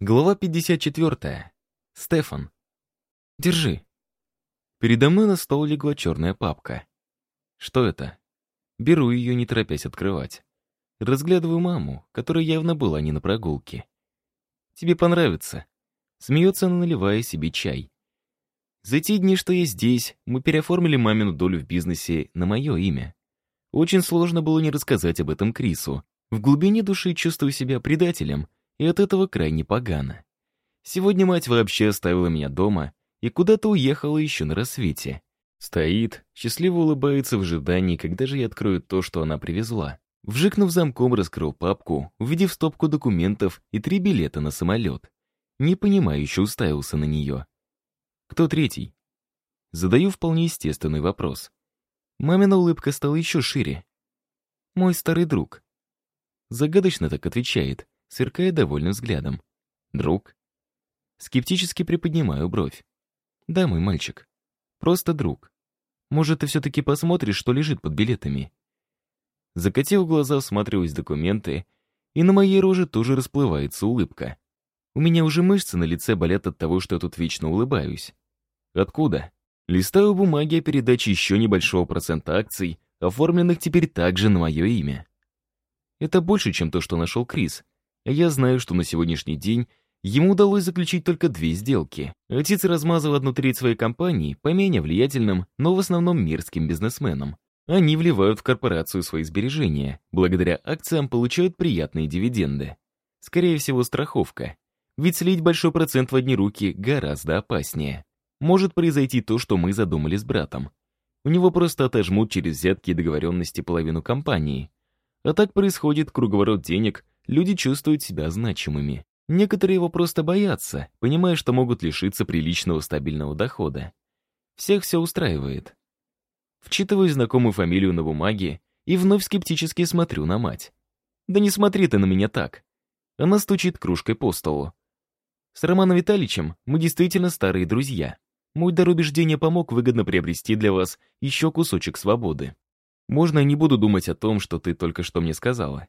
Глава 54. Стефан. Держи. Передо мной на стол легла черная папка. Что это? Беру ее, не торопясь открывать. Разглядываю маму, которая явно была не на прогулке. Тебе понравится. Смеется она, наливая себе чай. За те дни, что я здесь, мы переоформили мамину долю в бизнесе на мое имя. Очень сложно было не рассказать об этом Крису. В глубине души чувствую себя предателем — и от этого крайне погано. Сегодня мать вообще оставила меня дома и куда-то уехала еще на рассвете. Стоит, счастливо улыбается в ожидании, когда же я открою то, что она привезла. Вжикнув замком, раскрыл папку, увидев стопку документов и три билета на самолет. Непонимающе уставился на нее. Кто третий? Задаю вполне естественный вопрос. Мамина улыбка стала еще шире. Мой старый друг. Загадочно так отвечает, сверкая довольным взглядом. «Друг?» Скептически приподнимаю бровь. «Да, мой мальчик. Просто друг. Может, ты все-таки посмотришь, что лежит под билетами?» Закатил глаза, всматриваясь документы, и на моей роже тоже расплывается улыбка. У меня уже мышцы на лице болят от того, что я тут вечно улыбаюсь. Откуда? Листаю бумаги о передаче еще небольшого процента акций, оформленных теперь также на мое имя. Это больше, чем то, что нашел Крис, я знаю, что на сегодняшний день ему удалось заключить только две сделки. Отец размазал одну треть своей компании по менее влиятельным, но в основном мирским бизнесменам. Они вливают в корпорацию свои сбережения, благодаря акциям получают приятные дивиденды. Скорее всего, страховка. Ведь слить большой процент в одни руки гораздо опаснее. Может произойти то, что мы задумали с братом. У него просто отожмут через взятки и договоренности половину компании. А так происходит круговорот денег, люди чувствуют себя значимыми. Некоторые его просто боятся, понимая, что могут лишиться приличного стабильного дохода. Всех все устраивает. Вчитываю знакомую фамилию на бумаге и вновь скептически смотрю на мать. «Да не смотри ты на меня так!» Она стучит кружкой по столу. «С Романом Витальевичем мы действительно старые друзья. Мой дар убеждения помог выгодно приобрести для вас еще кусочек свободы. Можно я не буду думать о том, что ты только что мне сказала.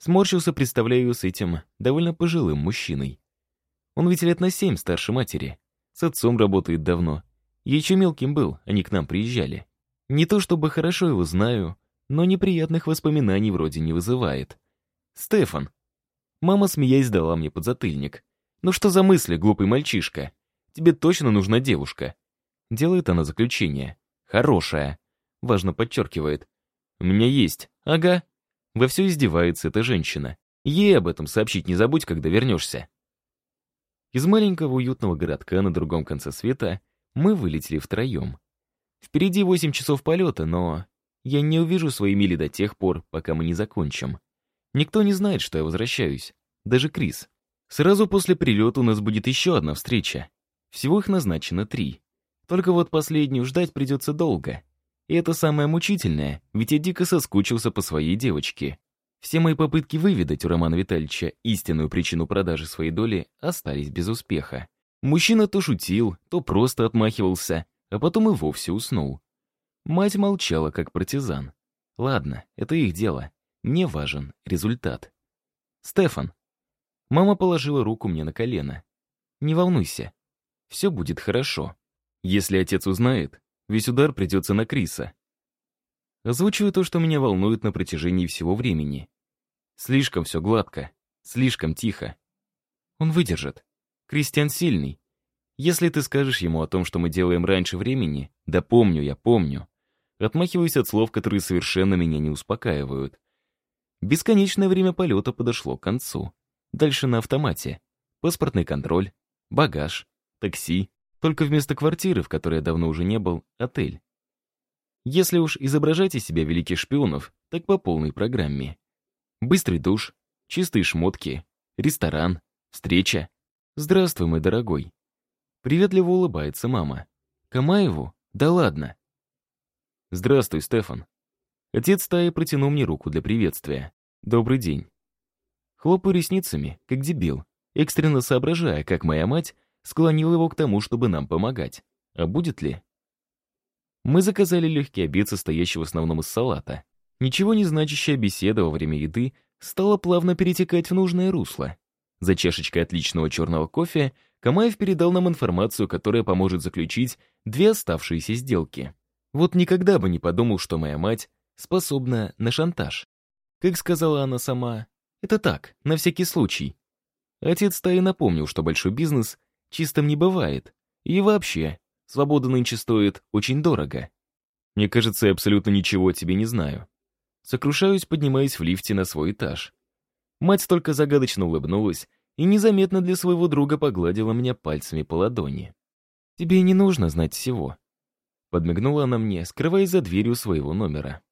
Сморщился, представляя ее с этим довольно пожилым мужчиной. Он ведь лет на семь старше матери. С отцом работает давно. Я еще мелким был, они к нам приезжали. Не то чтобы хорошо его знаю, но неприятных воспоминаний вроде не вызывает. «Стефан!» Мама, смеясь, дала мне подзатыльник. «Ну что за мысли, глупый мальчишка? Тебе точно нужна девушка». Делает она заключение. «Хорошая». Важно подчеркивает. «У меня есть». «Ага». Во все издевается эта женщина. Ей об этом сообщить не забудь, когда вернешься. Из маленького уютного городка на другом конце света мы вылетели втроем. Впереди восемь часов полета, но я не увижу свои мили до тех пор, пока мы не закончим. Никто не знает, что я возвращаюсь. Даже Крис. Сразу после прилета у нас будет еще одна встреча. Всего их назначено три. Только вот последнюю ждать придется долго. И это самое мучительное, ведь я дико соскучился по своей девочке. Все мои попытки выведать у Романа Витальевича истинную причину продажи своей доли остались без успеха. Мужчина то шутил, то просто отмахивался, а потом и вовсе уснул. Мать молчала, как партизан. Ладно, это их дело. Мне важен результат. Стефан. Мама положила руку мне на колено. Не волнуйся. Все будет хорошо. Если отец узнает, Весь удар придется на Криса. Озвучиваю то, что меня волнует на протяжении всего времени. Слишком все гладко, слишком тихо. Он выдержит. Кристиан сильный. Если ты скажешь ему о том, что мы делаем раньше времени, да помню, я помню. Отмахиваюсь от слов, которые совершенно меня не успокаивают. Бесконечное время полета подошло к концу. Дальше на автомате. Паспортный контроль, багаж, такси, только вместо квартиры, в которой я давно уже не был, отель. Если уж изображать из себя великих шпионов, так по полной программе. Быстрый душ, чистые шмотки, ресторан, встреча. Здравствуй, мой дорогой. Приветливо улыбается мама. Камаеву? Да ладно. Здравствуй, Стефан. Отец стаи протянул мне руку для приветствия. Добрый день. Хлопаю ресницами, как дебил, экстренно соображая, как моя мать склонил его к тому, чтобы нам помогать. А будет ли? Мы заказали легкий обед, состоящий в основном из салата. Ничего не значащая беседа во время еды стала плавно перетекать в нужное русло. За чашечкой отличного черного кофе Камаев передал нам информацию, которая поможет заключить две оставшиеся сделки. Вот никогда бы не подумал, что моя мать способна на шантаж. Как сказала она сама, это так, на всякий случай. Отец-то и напомнил, что большой бизнес чистым не бывает. И вообще, свобода нынче стоит очень дорого. Мне кажется, я абсолютно ничего о тебе не знаю. Сокрушаюсь, поднимаясь в лифте на свой этаж. Мать только загадочно улыбнулась и незаметно для своего друга погладила меня пальцами по ладони. «Тебе не нужно знать всего». Подмигнула она мне, скрываясь за дверью своего номера.